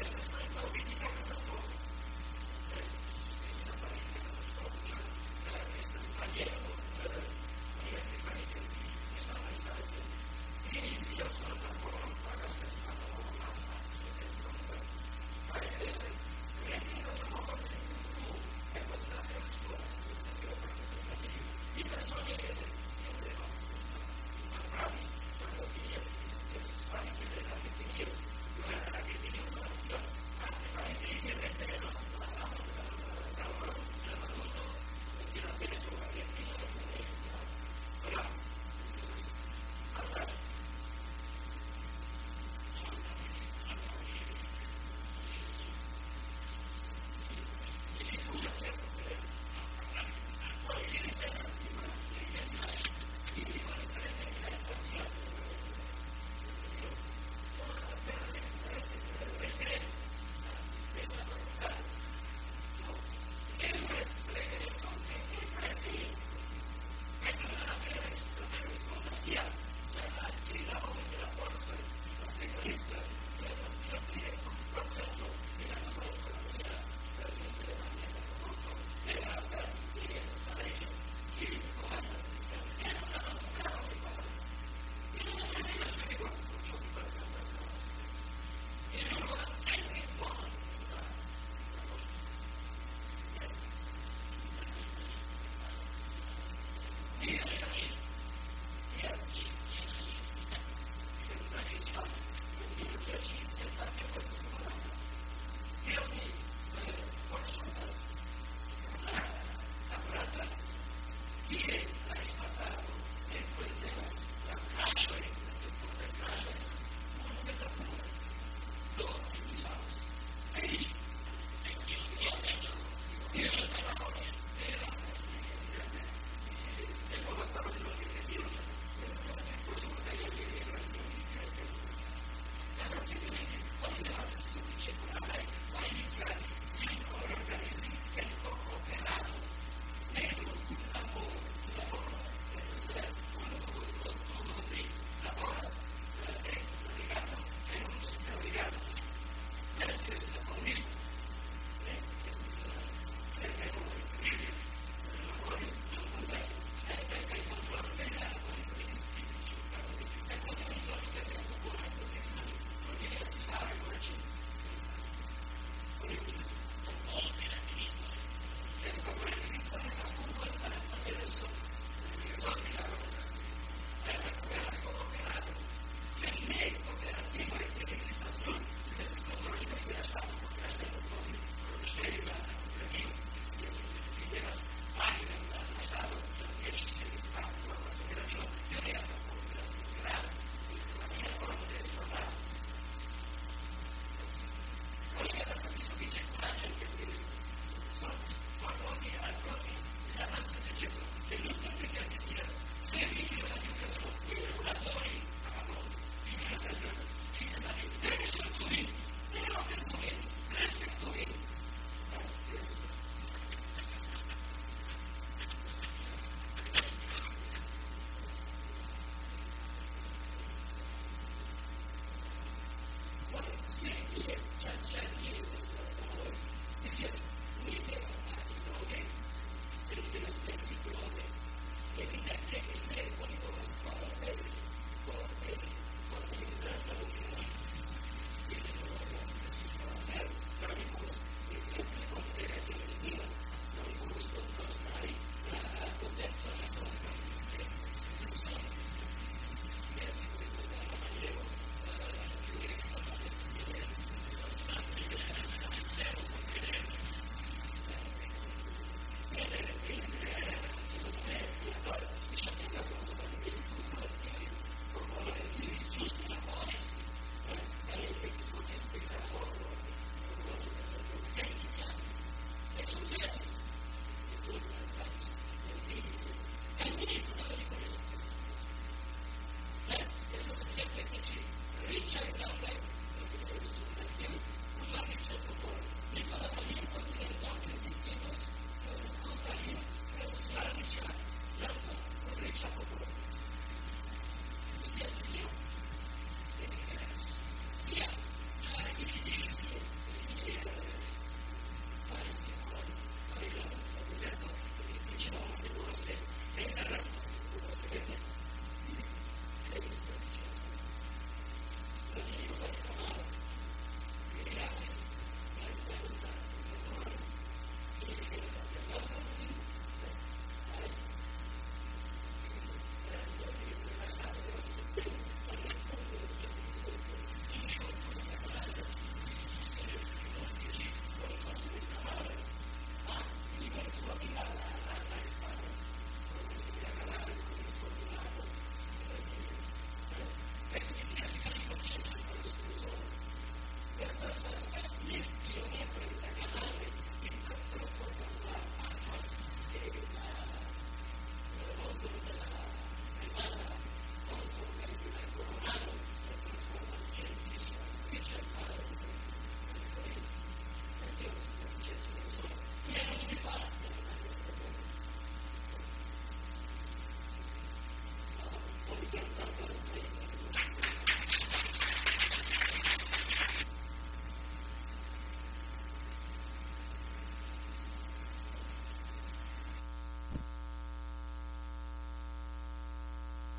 is this